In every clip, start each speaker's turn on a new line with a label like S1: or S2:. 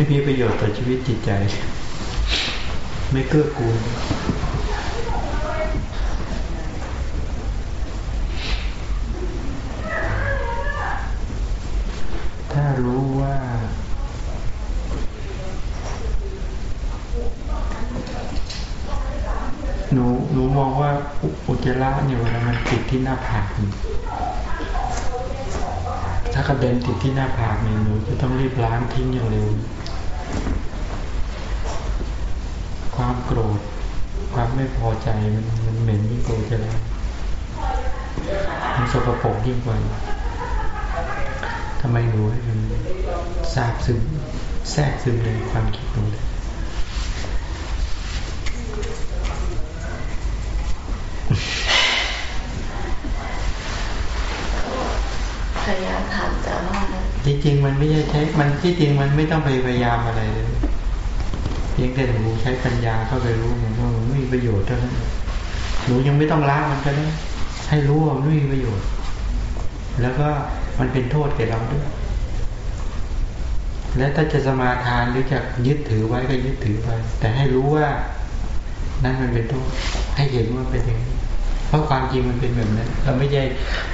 S1: ไม่มีประโยชน์ต่อชีวิตจิตใจ ไม่เกื้อกูลถ้ารู้ว่า หนูหนูมองว่าอุจจาระเนี่ยเวลามันติดที่หน้าผากถ้ากระเด็นติดที่หน้าผากเนี่ยหนูจะต้องรีบล้างทิ้งอย่างเร็ว ความโกรธ ความไม่พอใจมันมันเหม็นยิ่งกว่าอุจจาระมันสกปรกยิ่งกว่าทำไมหนูให้มันทราบซึมแทรกซึมในความคิดหนูเลย
S2: พยายามทำแต่ว่า
S1: จริงๆมันไม่ใช่ใช้ มันที่จริงมันไม่ต้องไปพยายามอะไรเลยเพี ยงแต่หนูใช้ปัญญาเข้าไปรู้มันว่ามันไม่มีประโยชน์เท่านั้นหนูยังไม่ต้องล้างมันก็ได้ให้รู้ว่ามันไม่มีประโยชน์ แล้วก็มันเป็นโทษแก่เราด้วย และถ้าจะสมาทานหรือจะยึดถือไว้ก็ยึดถือไป แต่ให้รู้ว่านั่นมันเป็นโทษให้เห็นว่าเป็นอย่างนี้เพราะความจริงมันเป็นแบบนั้น เราไม่ใช่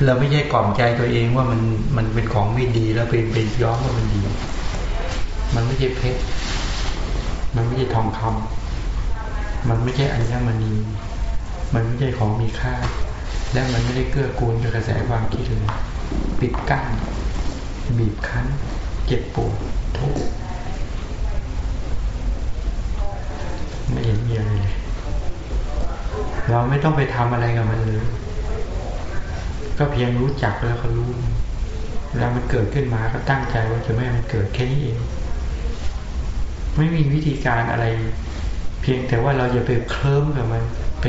S1: เราไม่ใช่กล่อมใจตัวเองว่ามันมันเป็นของไม่ดีแล้วเป็นไปย้อมว่ามันดี มันไม่ใช่เพชร มันไม่ใช่ทองคำมันไม่ใช่อัญมณี มันไม่ใช่ของมีค่า และมันไม่ได้เกื้อกูลกับกระแสความคิดเลยปิดกั้น บีบคั้น เจ็บปวดทุกข์ไม่เห็นมีอะไรเลยเราไม่ต้องไปทำอะไรกับมันเลย ก็เพียงรู้จักแล้วก็รู้แล้วมันเกิดขึ้นมาก็ตั้งใจว่าจะไม่ให้มันเกิดแค่นี้เอง ไม่มีวิธีการอะไร เพียงแต่ว่าเราอย่าไปเคลิ้มกับมันไป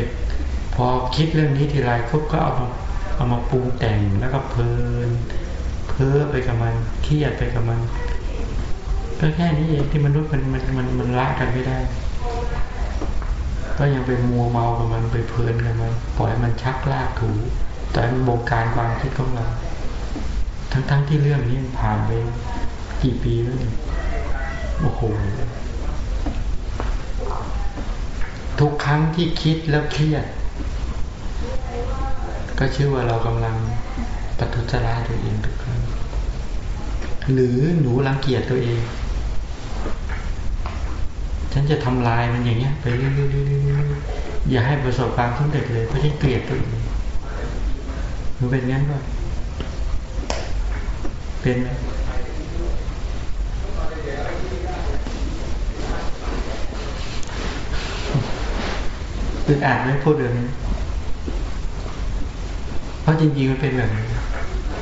S1: พอคิดเรื่องนี้ทีไรก็ก็เอามาเอามาปรุงแต่งแล้วก็เพลิน เพ้อไปกับมันเครียดไปกับมันก็แค่นี้เองที่มนุษย์มันมันมันมันละกันไม่ได้ ก็ยังไปมัวเมากับมันไปเพลินกับมันปล่อยมันชักลากถู แต่มันบงการความคิดของเรา ทั้งๆทที่เรื่องนี้ผ่านไปกี่ปีแล้วเนี่ย โอ้โหทุกครั้งที่คิดแล้วเครียด ก็ชื่อว่าเรากำลังปทุจราตัวเองทุกครั้งหรือหนูรังเกียจตัวเอง ฉันจะทำลายมันอย่างเงี้ยไปเรื่อยๆอย่าให้ประสบความสำเร็จเลยเพราะฉันเกลียดตัวเองมันเป็นงั้นป่ะเป็นไหม อึดอัดไหมพูดเรื่องนี้เพราะจริงๆมันเป็นแบบนี้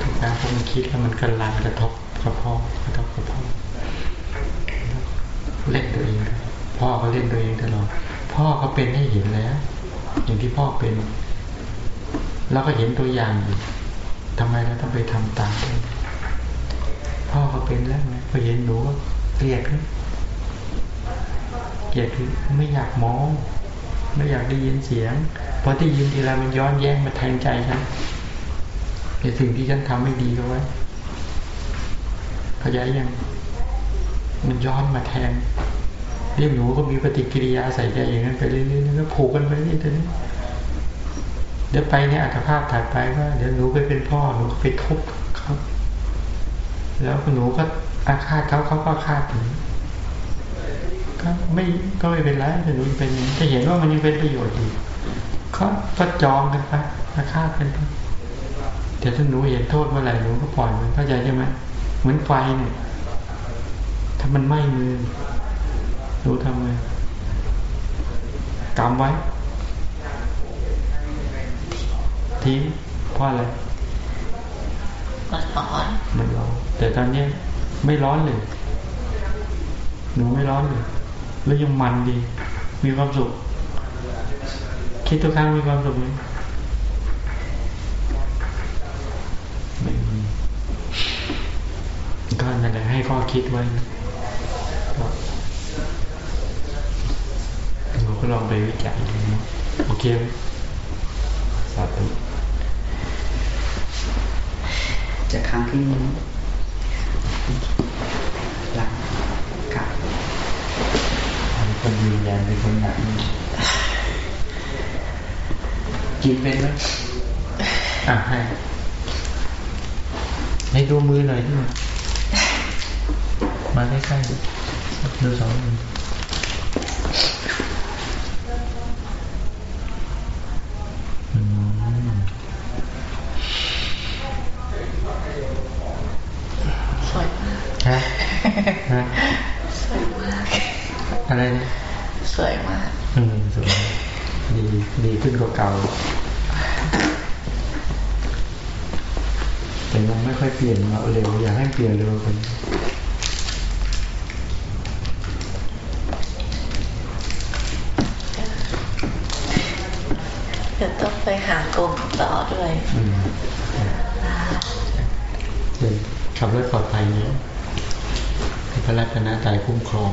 S1: ทุกการพอมันคิดแล้วมันกระลันกระทบกระพาะกระทบกระพาะเล่นตัวเองพ่อเขาเล่นตัวเองตลอดพ่อเขาเป็นให้เห็นแล้ว อย่างที่พ่อเป็นแล้วก็เห็นตัวอย่างอยู่ทำไมเราต้องไปทำตามพ่อเขาเป็นแล้วไงพอเห็นหนูเกลียดเกลียดคือไม่อยากมอง ไม่อยากได้ยินเสียงพอที่ยินทีไรมันย้อนแย้งมาแทงใจฉันในสิ่งที่ฉันทำไม่ดีเอาไว้เข้าใจยังมันย้อนมาแทงเรียกหนูก็มีปฏิกิริยาใส่ใจอย่างนั้นไปเรื่อยๆแล้วผูกกันไปเรื่อยๆเดี๋ยวไปเนี่ยอัตภาพถ่ายไปว่าเดี๋ยวหนูไปเป็นพ่อหนูไปทุบเขาแล้วหนูก็อาฆาตเขาเขาก็ฆาตหนู ก็ไม่ก็ไม่เป็นไรแต่หนูเป็นจะเห็นว่ามันยังเป็นประโยชน์อยู่เขาก็จองกันไปอาฆาตกันไปแต่ถ้าหนูเห็นโทษเมื่อไหร่หนูก็ปล่อยมันเข้าใจใช่ไหมเหมือนไฟเนี่ยถ้ามันไหม้มือรู้ทำไงกำไว้ทิ้งเพราะอะไร
S2: มันร้อน
S1: มันร้อนแต่ตอนนี้ไม่ร้อนเลยหนูไม่ร้อนเลย แล้วยังมันดี มีความสุข คิดทุกครั้งมีความสุขไหมก็นั่นแหละให้ข้อคิดไว้ก็ลองไปวิจัยดูโอเคไหมสาธุ
S3: จะครั้งที่หลังกับ
S1: น เป็นคนแบบนี้กินเป็นไหมอะให้ให้ดูมือหน่อยที่มามาใกล้ๆดูดูสองมืออืม
S2: สวยมาก
S1: ฮะฮะ
S2: สวยมาก
S1: อะไรนะ
S2: สวยมาก
S1: อืมสวย ดีดีขึ้นกว่าเก่าแต่ยังไม่ค่อยเปลี่ยนมาเร็ว อยากให้เปลี่ยนเร็วกว่านี้
S2: เดี๋ยวต้องไปหากงต่อด้วย
S1: อืมเป็นขับรถปลอดภัยนี้ให้พระรัตนตรัยคุ้มครอง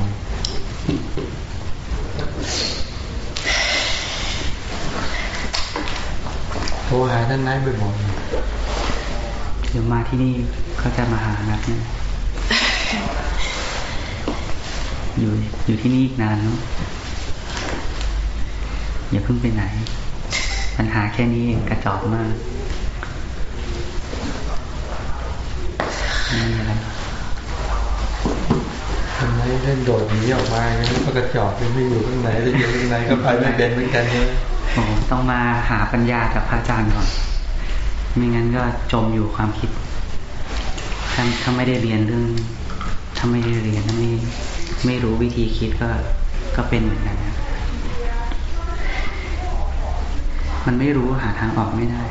S1: โทรหาท่านนายบ่อย
S3: เดี๋ยวมาที่นี่เขาจะมาหานัดเนี่ยอยู่อยู่ที่นี่อีกนานเนาะอย่าเพิ่งไปไหน ปัญหาแค่นี้เองกระจอกมากไม่มีอะไร
S1: ๆท่านนายเล่นโดดหนีออกมางั้นก็กระจอกไม่อยู่ข้างในแล้วอยู่ข้างในก็ไปไม่เป็นเหมือนกันเนี่ย
S3: โอ้โห ต้องมาหาปัญญาจากพระอาจารย์ก่อน ไม่งั้นก็จมอยู่ความคิดถ้าถ้าไม่ได้เรียนเรื่อง ถ้าไม่ได้เรียนถ้าไม่ไม่รู้วิธีคิดก็ก็เป็นเหมือนกันนะมันไม่รู้หาทางออกไม่ได้